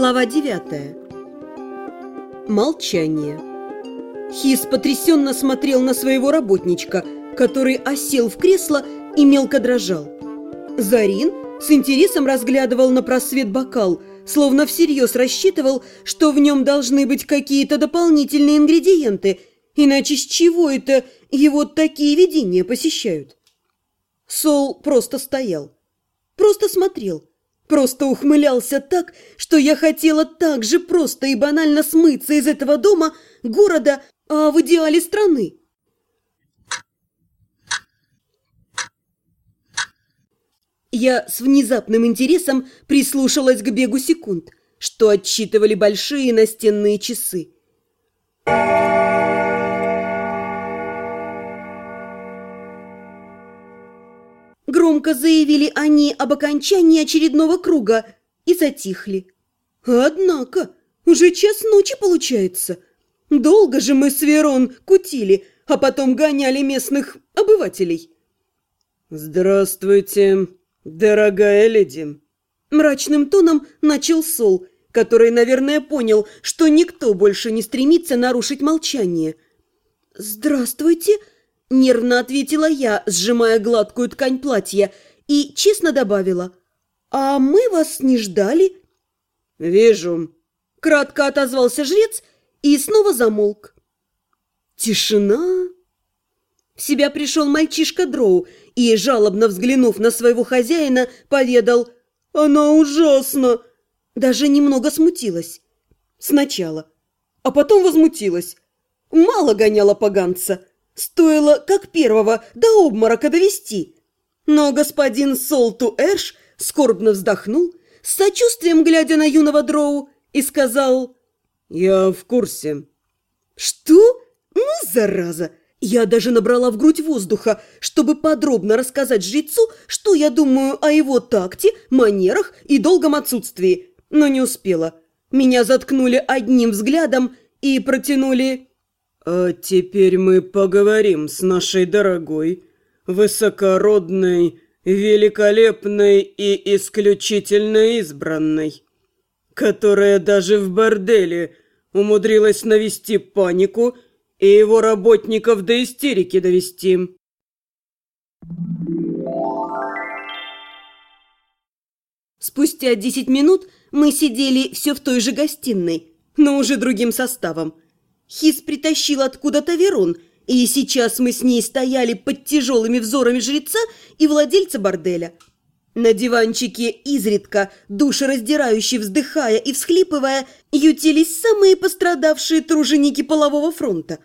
Глава девятая. Молчание. Хис потрясенно смотрел на своего работничка, который осел в кресло и мелко дрожал. Зарин с интересом разглядывал на просвет бокал, словно всерьез рассчитывал, что в нем должны быть какие-то дополнительные ингредиенты, иначе с чего это его такие видения посещают? Сол просто стоял, просто смотрел – Просто ухмылялся так, что я хотела так же просто и банально смыться из этого дома, города, а в идеале страны. Я с внезапным интересом прислушалась к бегу секунд, что отсчитывали большие настенные часы. Громко заявили они об окончании очередного круга и затихли. Однако, уже час ночи получается. Долго же мы с Верон кутили, а потом гоняли местных обывателей. «Здравствуйте, дорогая леди!» Мрачным тоном начал Сол, который, наверное, понял, что никто больше не стремится нарушить молчание. «Здравствуйте!» Нервно ответила я, сжимая гладкую ткань платья, и честно добавила. «А мы вас не ждали?» «Вижу», — кратко отозвался жрец и снова замолк. Тишина. В себя пришел мальчишка Дроу и, жалобно взглянув на своего хозяина, поведал «Она ужасна!» Даже немного смутилась. Сначала. А потом возмутилась. Мало гоняла поганца. Стоило, как первого, до обморока довести. Но господин Солту Эрш скорбно вздохнул, с сочувствием глядя на юного дроу, и сказал «Я в курсе». «Что? Ну, зараза!» Я даже набрала в грудь воздуха, чтобы подробно рассказать жрецу, что я думаю о его такте, манерах и долгом отсутствии, но не успела. Меня заткнули одним взглядом и протянули «А теперь мы поговорим с нашей дорогой, высокородной, великолепной и исключительно избранной, которая даже в борделе умудрилась навести панику и его работников до истерики довести». Спустя десять минут мы сидели все в той же гостиной, но уже другим составом – Хис притащил откуда-то Верон, и сейчас мы с ней стояли под тяжелыми взорами жреца и владельца борделя. На диванчике изредка, душераздирающе вздыхая и всхлипывая, ютились самые пострадавшие труженики полового фронта.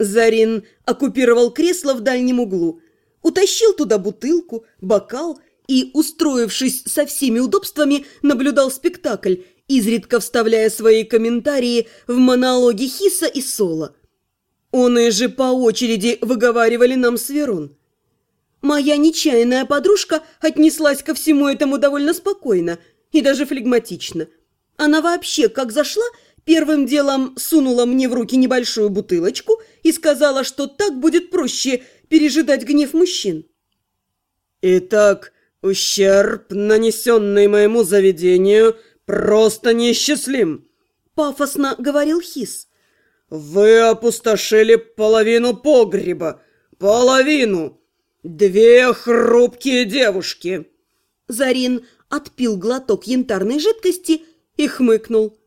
Зарин оккупировал кресло в дальнем углу, утащил туда бутылку, бокал и, устроившись со всеми удобствами, наблюдал спектакль – изредка вставляя свои комментарии в монологи Хиса и Сола. Он и же по очереди выговаривали нам с Верон. Моя нечаянная подружка отнеслась ко всему этому довольно спокойно и даже флегматично. Она вообще, как зашла, первым делом сунула мне в руки небольшую бутылочку и сказала, что так будет проще пережидать гнев мужчин. «Итак, ущерб, нанесенный моему заведению – «Просто неисчислим!» – пафосно говорил Хис. «Вы опустошили половину погреба! Половину! Две хрупкие девушки!» Зарин отпил глоток янтарной жидкости и хмыкнул.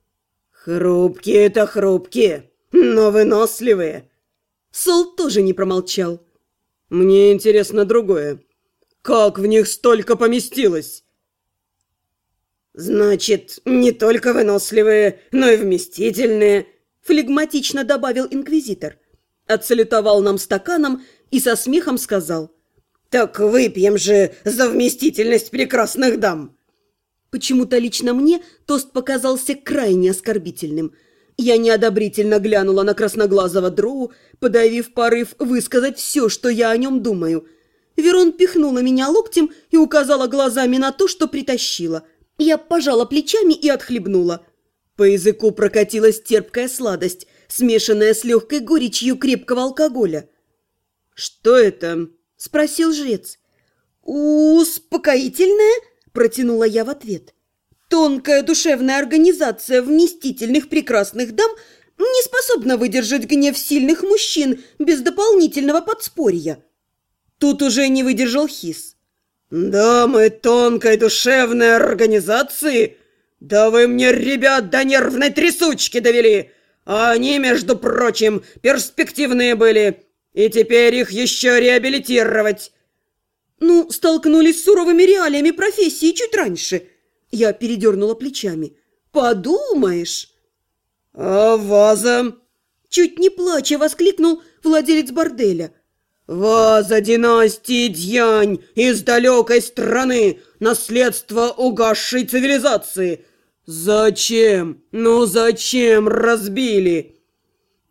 «Хрупкие-то хрупкие, но выносливые!» Сол тоже не промолчал. «Мне интересно другое. Как в них столько поместилось?» «Значит, не только выносливые, но и вместительные», – флегматично добавил инквизитор. Отсалютовал нам стаканом и со смехом сказал. «Так выпьем же за вместительность прекрасных дам!» Почему-то лично мне тост показался крайне оскорбительным. Я неодобрительно глянула на красноглазого дроу, подавив порыв высказать все, что я о нем думаю. Верон пихнула меня локтем и указала глазами на то, что притащила – я пожала плечами и отхлебнула. По языку прокатилась терпкая сладость, смешанная с легкой горечью крепкого алкоголя. «Что это?» – спросил жрец. «Успокоительное?» – протянула я в ответ. Тонкая душевная организация вместительных прекрасных дам не способна выдержать гнев сильных мужчин без дополнительного подспорья. Тут уже не выдержал Хис. «Дамы тонкой душевной организации? Да вы мне, ребят, до нервной трясучки довели! А они, между прочим, перспективные были, и теперь их еще реабилитировать!» «Ну, столкнулись с суровыми реалиями профессии чуть раньше», я передернула плечами. «Подумаешь!» «А ваза?» Чуть не плача воскликнул владелец борделя. «Ваза династии Дьянь из далекой страны, наследство угасшей цивилизации. Зачем? Ну зачем разбили?»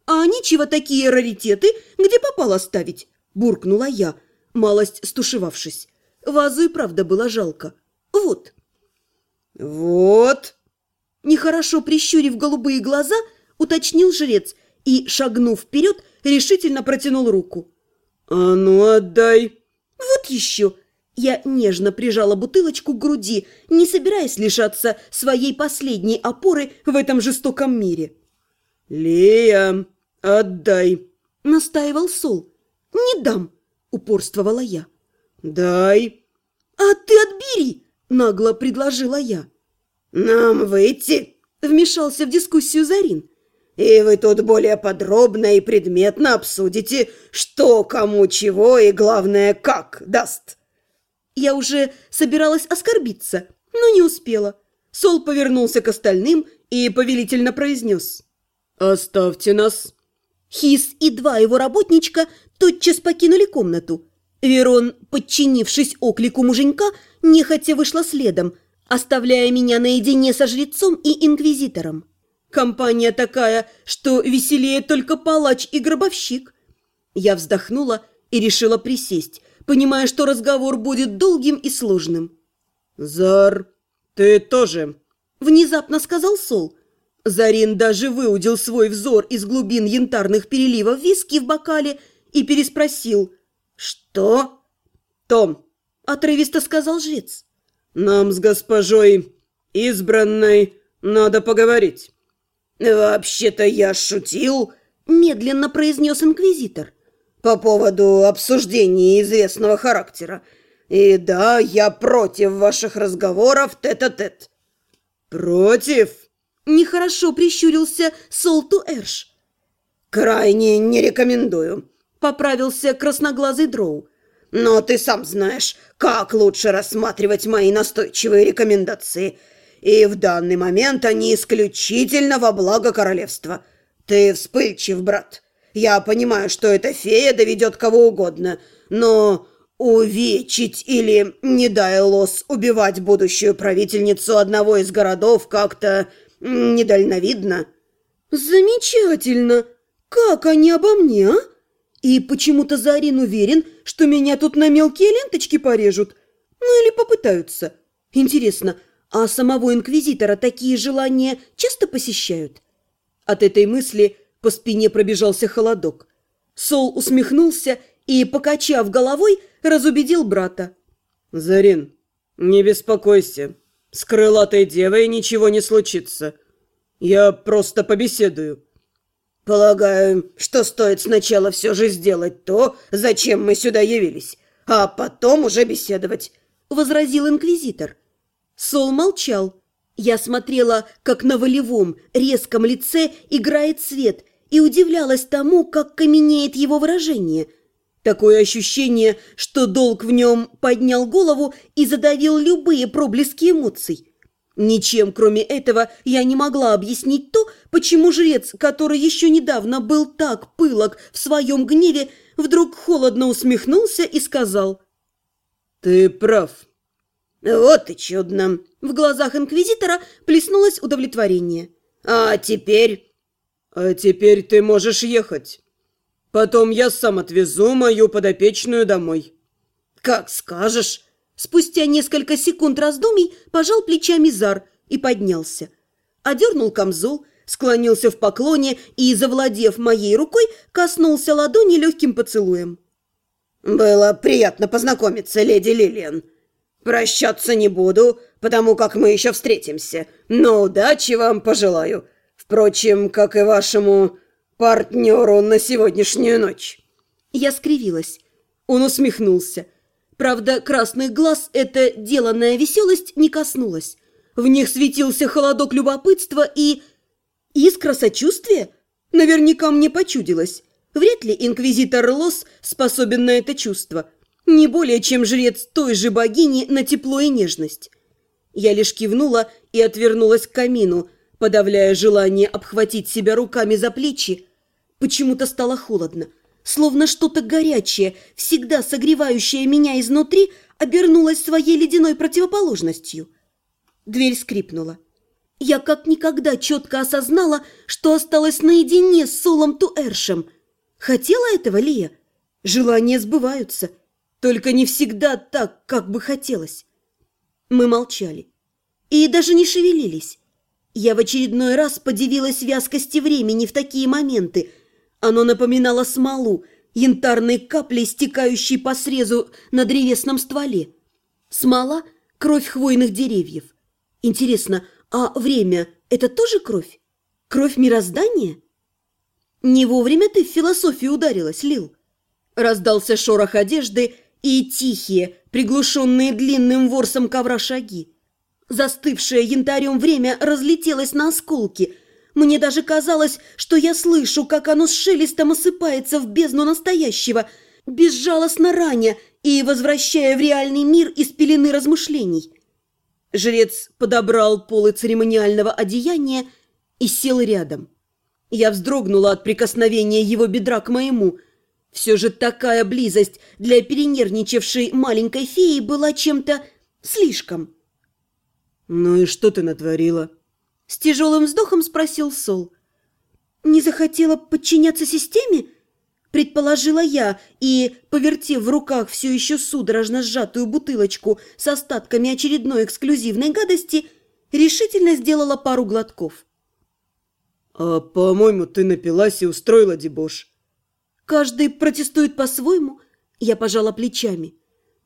«А ничего такие раритеты, где попало ставить?» Буркнула я, малость стушевавшись. Вазу и правда было жалко. «Вот». «Вот!» Нехорошо прищурив голубые глаза, уточнил жрец и, шагнув вперед, решительно протянул руку. «А ну, отдай!» «Вот еще!» Я нежно прижала бутылочку к груди, не собираясь лишаться своей последней опоры в этом жестоком мире. «Лея, отдай!» – настаивал Сол. «Не дам!» – упорствовала я. «Дай!» «А ты отбери!» нагло предложила я. «Нам выйти?» – вмешался в дискуссию Зарин. «И вы тут более подробно и предметно обсудите, что кому чего и, главное, как даст». Я уже собиралась оскорбиться, но не успела. Сол повернулся к остальным и повелительно произнес. «Оставьте нас». Хис и два его работничка тотчас покинули комнату. Верон, подчинившись оклику муженька, нехотя вышла следом, оставляя меня наедине со жрецом и инквизитором. Компания такая, что веселее только палач и гробовщик. Я вздохнула и решила присесть, понимая, что разговор будет долгим и сложным. «Зар, ты тоже?» – внезапно сказал Сол. Зарин даже выудил свой взор из глубин янтарных переливов виски в бокале и переспросил «Что?» «Том, отрывисто сказал жрец. «Нам с госпожой избранной надо поговорить». «Вообще-то я шутил», – медленно произнес инквизитор. «По поводу обсуждения известного характера. И да, я против ваших разговоров тет-а-тет». -тет. «Против?» – нехорошо прищурился Солту Эрш. «Крайне не рекомендую», – поправился красноглазый дроу. Но ты сам знаешь, как лучше рассматривать мои настойчивые рекомендации. И в данный момент они исключительно во благо королевства. Ты вспыльчив, брат. Я понимаю, что эта фея доведет кого угодно, но увечить или, не дай лос, убивать будущую правительницу одного из городов как-то недальновидно. Замечательно! Как они обо мне, а? И почему-то Зарин уверен, что меня тут на мелкие ленточки порежут. Ну или попытаются. Интересно, а самого инквизитора такие желания часто посещают? От этой мысли по спине пробежался холодок. Сол усмехнулся и, покачав головой, разубедил брата. «Зарин, не беспокойся. С крылатой девой ничего не случится. Я просто побеседую». Полагаю, что стоит сначала все же сделать то, зачем мы сюда явились, а потом уже беседовать», — возразил инквизитор. Сол молчал. Я смотрела, как на волевом, резком лице играет свет, и удивлялась тому, как каменеет его выражение. Такое ощущение, что долг в нем поднял голову и задавил любые проблески эмоций. Ничем, кроме этого, я не могла объяснить то, почему жрец, который еще недавно был так пылок в своем гневе, вдруг холодно усмехнулся и сказал «Ты прав». «Вот и чудно!» В глазах инквизитора плеснулось удовлетворение. «А теперь...» «А теперь ты можешь ехать. Потом я сам отвезу мою подопечную домой». «Как скажешь!» Спустя несколько секунд раздумий пожал плечами Зар и поднялся. Одернул камзол, склонился в поклоне и, завладев моей рукой, коснулся ладони легким поцелуем. «Было приятно познакомиться, леди Лилиан». Прощаться не буду, потому как мы еще встретимся, но удачи вам пожелаю. Впрочем, как и вашему партнеру на сегодняшнюю ночь». Я скривилась. Он усмехнулся. Правда, красных глаз эта деланная веселость не коснулась. В них светился холодок любопытства и... Искра сочувствия? Наверняка мне почудилось. Вряд ли инквизитор Лос способен на это чувство. Не более, чем жрец той же богини на тепло и нежность. Я лишь кивнула и отвернулась к камину, подавляя желание обхватить себя руками за плечи. Почему-то стало холодно. Словно что-то горячее, всегда согревающее меня изнутри, обернулось своей ледяной противоположностью. Дверь скрипнула. Я как никогда четко осознала, что осталась наедине с Солом Туэршем. Хотела этого Лия? Желания сбываются, только не всегда так, как бы хотелось. Мы молчали и даже не шевелились. Я в очередной раз подивилась вязкости времени в такие моменты. Оно напоминало смолу, янтарные капли, стекающие по срезу на древесном стволе. Смола – кровь хвойных деревьев. Интересно, а время – это тоже кровь? Кровь мироздания? Не вовремя ты в философию ударилась, Лил. Раздался шорох одежды и тихие, приглушенные длинным ворсом ковра шаги. Застывшее янтарем время разлетелось на осколки. Мне даже казалось, что я слышу, как оно с шелестом осыпается в бездну настоящего, безжалостно раня и возвращая в реальный мир из пелены размышлений. Жрец подобрал полы церемониального одеяния и сел рядом. Я вздрогнула от прикосновения его бедра к моему. Все же такая близость для перенервничавшей маленькой феи была чем-то слишком. «Ну и что ты натворила?» С тяжелым вздохом спросил Сол. «Не захотела подчиняться системе?» Предположила я и, повертев в руках все еще судорожно сжатую бутылочку с остатками очередной эксклюзивной гадости, решительно сделала пару глотков. «А, по-моему, ты напилась и устроила дебош». «Каждый протестует по-своему», — я пожала плечами.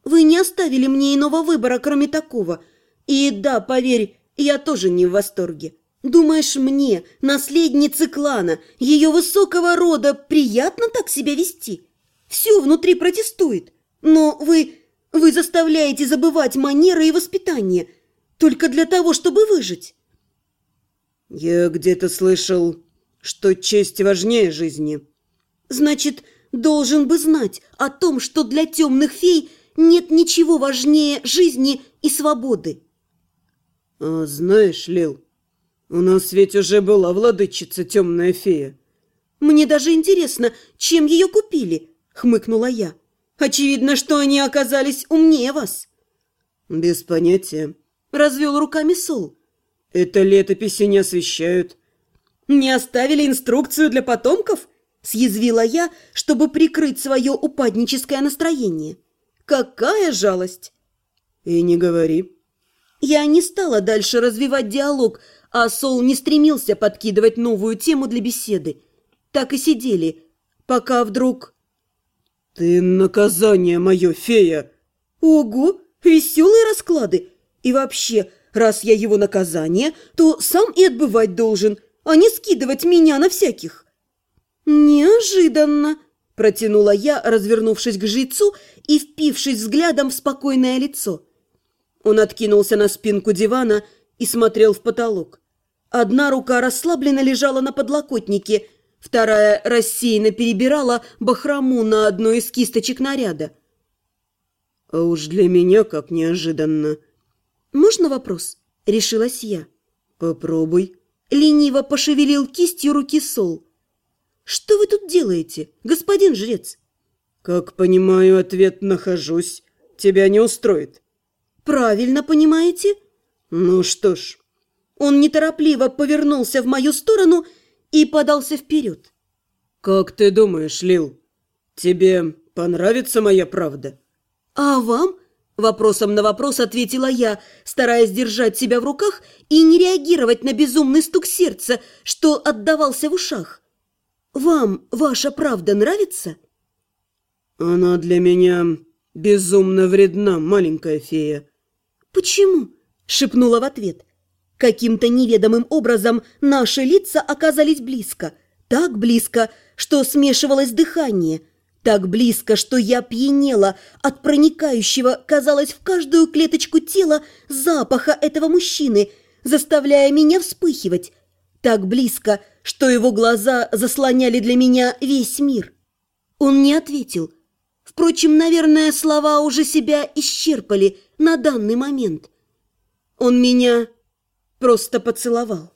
«Вы не оставили мне иного выбора, кроме такого. И да, поверь, я тоже не в восторге». Думаешь, мне, наследнице клана, ее высокого рода, приятно так себя вести? Все внутри протестует. Но вы... вы заставляете забывать манеры и воспитание. Только для того, чтобы выжить. Я где-то слышал, что честь важнее жизни. Значит, должен бы знать о том, что для темных фей нет ничего важнее жизни и свободы. А знаешь, Лил, «У нас ведь уже была владычица темная фея». «Мне даже интересно, чем ее купили?» — хмыкнула я. «Очевидно, что они оказались умнее вас». «Без понятия», — развел руками Сол. «Это летописи не освещают». «Не оставили инструкцию для потомков?» — съязвила я, чтобы прикрыть свое упадническое настроение. «Какая жалость!» «И не говори». Я не стала дальше развивать диалог, а Сол не стремился подкидывать новую тему для беседы. Так и сидели, пока вдруг... «Ты наказание мое, фея!» «Ого, веселые расклады! И вообще, раз я его наказание, то сам и отбывать должен, а не скидывать меня на всяких». «Неожиданно!» – протянула я, развернувшись к жрецу и впившись взглядом в спокойное лицо. Он откинулся на спинку дивана и смотрел в потолок. Одна рука расслабленно лежала на подлокотнике, вторая рассеянно перебирала бахрому на одной из кисточек наряда. «А уж для меня как неожиданно!» «Можно вопрос?» – решилась я. «Попробуй». Лениво пошевелил кистью руки Сол. «Что вы тут делаете, господин жрец?» «Как понимаю, ответ нахожусь. Тебя не устроит». «Правильно понимаете?» «Ну что ж, он неторопливо повернулся в мою сторону и подался вперед. «Как ты думаешь, Лил, тебе понравится моя правда?» «А вам?» – вопросом на вопрос ответила я, стараясь держать себя в руках и не реагировать на безумный стук сердца, что отдавался в ушах. «Вам ваша правда нравится?» «Она для меня безумно вредна, маленькая фея». «Почему?» – шепнула в ответ. Каким-то неведомым образом наши лица оказались близко. Так близко, что смешивалось дыхание. Так близко, что я пьянела от проникающего, казалось, в каждую клеточку тела запаха этого мужчины, заставляя меня вспыхивать. Так близко, что его глаза заслоняли для меня весь мир. Он не ответил. Впрочем, наверное, слова уже себя исчерпали на данный момент. Он меня просто поцеловал.